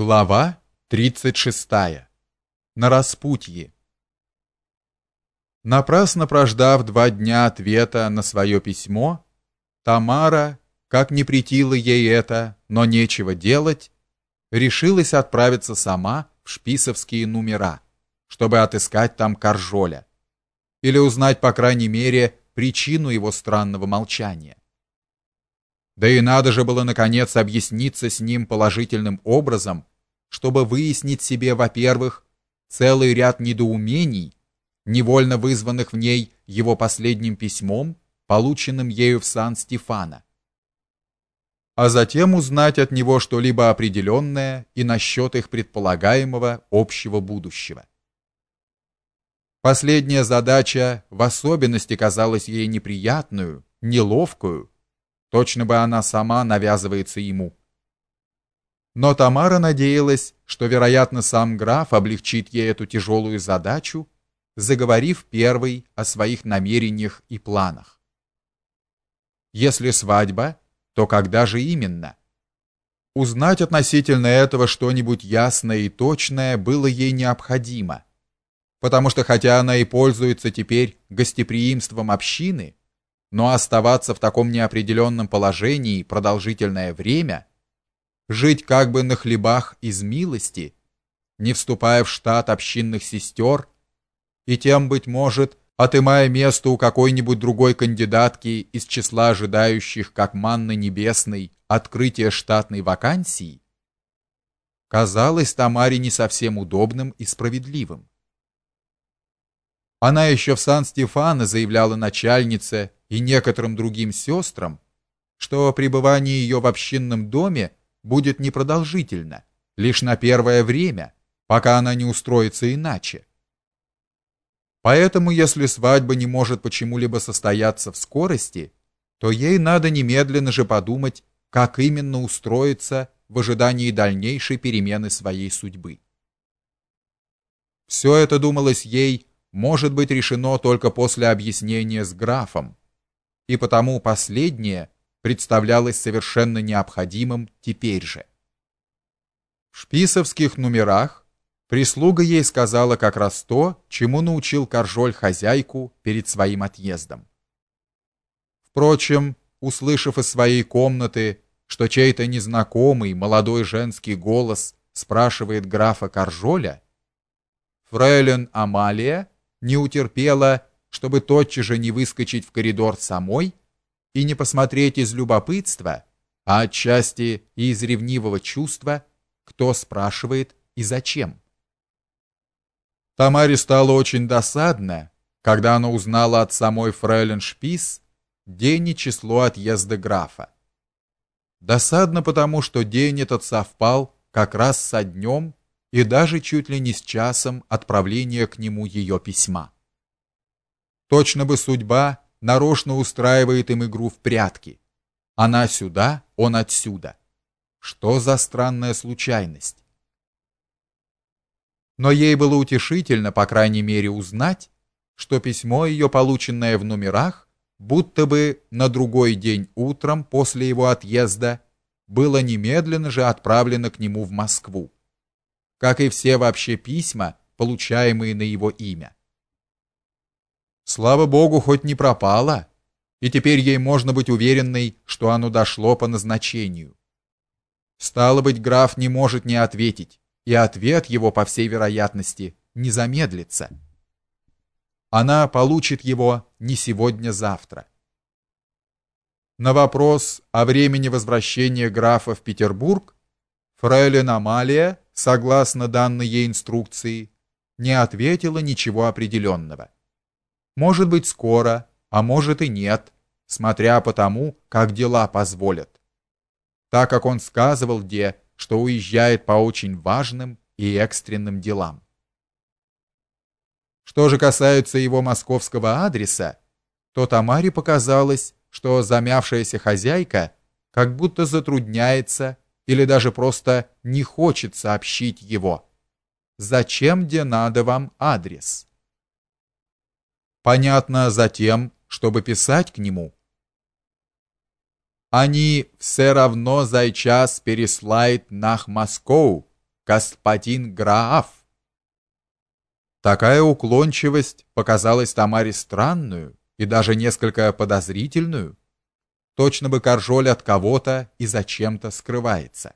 Глава 36. На распутье. Напрасно прождав два дня ответа на свое письмо, Тамара, как не претило ей это, но нечего делать, решилась отправиться сама в шписовские номера, чтобы отыскать там Каржоля или узнать, по крайней мере, причину его странного молчания. Да и надо же было наконец объясниться с ним положительным образом, чтобы выяснить себе, во-первых, целый ряд недоумений, невольно вызванных в ней его последним письмом, полученным ею в Сан-Стефано, а затем узнать от него что-либо определенное и насчет их предполагаемого общего будущего. Последняя задача в особенности казалась ей неприятную, неловкую, Точно бы она сама навязывается ему. Но Тамара надеялась, что, вероятно, сам граф облегчит ей эту тяжелую задачу, заговорив первый о своих намерениях и планах. Если свадьба, то когда же именно? Узнать относительно этого что-нибудь ясное и точное было ей необходимо, потому что хотя она и пользуется теперь гостеприимством общины, но оставаться в таком неопределенном положении продолжительное время, жить как бы на хлебах из милости, не вступая в штат общинных сестер, и тем быть может, отымая место у какой-нибудь другой кандидатки из числа ожидающих, как манны небесной, открытия штатной вакансии, казалось Тамаре не совсем удобным и справедливым. Она еще в Сан-Стефано заявляла начальнице и некоторым другим сестрам, что пребывание ее в общинном доме будет непродолжительно, лишь на первое время, пока она не устроится иначе. Поэтому, если свадьба не может почему-либо состояться в скорости, то ей надо немедленно же подумать, как именно устроиться в ожидании дальнейшей перемены своей судьбы. Все это думалось ей может быть решено только после объяснения с графом, и потому последнее представлялось совершенно необходимым теперь же. В шписовских номерах прислуга ей сказала как раз то, чему научил Каржоль хозяйку перед своим отъездом. Впрочем, услышав из своей комнаты, что чей-то незнакомый молодой женский голос спрашивает графа Каржоля, фрейлин Амалия не утерпела, чтобы тотчас же не выскочить в коридор самой и не посмотреть из любопытства, а отчасти и из ревнивого чувства, кто спрашивает и зачем. Тамаре стало очень досадно, когда она узнала от самой фрейлин Шпис день и число отъезда графа. Досадно потому, что день этот совпал как раз со днем и даже чуть ли не с часом отправления к нему ее письма. Точно бы судьба нарочно устраивает им игру в прятки. Она сюда, он отсюда. Что за странная случайность? Но ей было утешительно, по крайней мере, узнать, что письмо ее, полученное в номерах, будто бы на другой день утром после его отъезда, было немедленно же отправлено к нему в Москву как и все вообще письма, получаемые на его имя. Слава богу, хоть не пропало, и теперь ей можно быть уверенной, что оно дошло по назначению. Стало быть, граф не может не ответить, и ответ его, по всей вероятности, не замедлится. Она получит его не сегодня-завтра. На вопрос о времени возвращения графа в Петербург фрейлин Амалия согласно данной ей инструкции, не ответила ничего определенного. Может быть, скоро, а может и нет, смотря по тому, как дела позволят. Так как он сказывал где, что уезжает по очень важным и экстренным делам. Что же касается его московского адреса, то Тамаре показалось, что замявшаяся хозяйка как будто затрудняется или даже просто не хочет сообщить его. Зачем где надо вам адрес? Понятно, затем, чтобы писать к нему. Они все равно за час переслают нах Москву, господин граф. Такая уклончивость показалась Тамаре странную и даже несколько подозрительную. Точно бы Каржоль от кого-то и зачем-то скрывается.